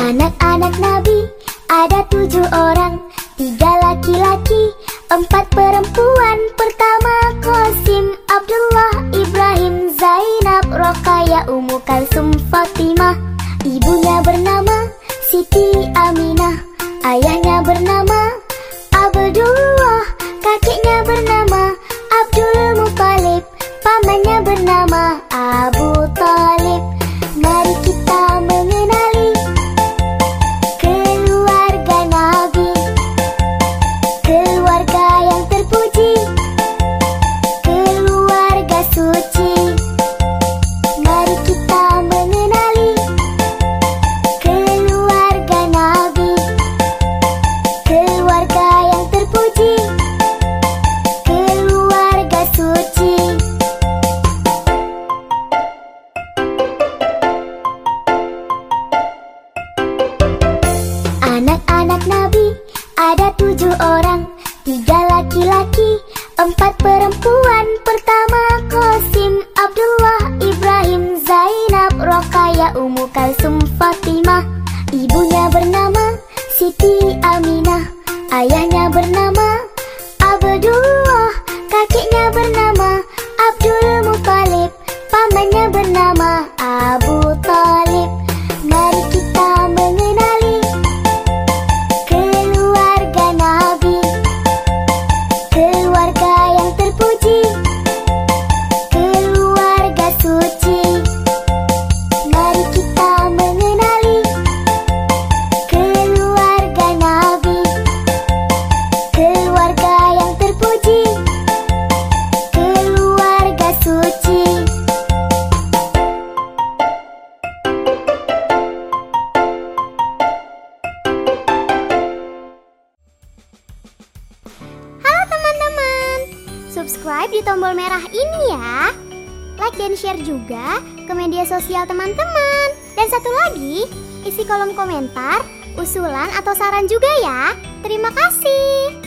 Anak-anak Nabi ada tujuh orang. Tiga laki-laki, empat perempuan. Pertama Qasim, Abdullah, Ibrahim, Zainab, Rokaya, Umu Kalsum, Fatimah. Ibunya bernama Siti Aminah. Ayahnya ada tujuh orang Tiga laki-laki, empat perempuan. Pertama Qasim, Abdullah, Ibrahim, Zainab, Rokaya, Ummu Kalsum, Fatimah. Ibunya bernama Siti Aminah Ayahnya bernama Subscribe di tombol merah ini ya. Like dan share juga ke media sosial teman-teman. Dan satu lagi, isi kolom komentar, usulan atau saran juga ya. Terima kasih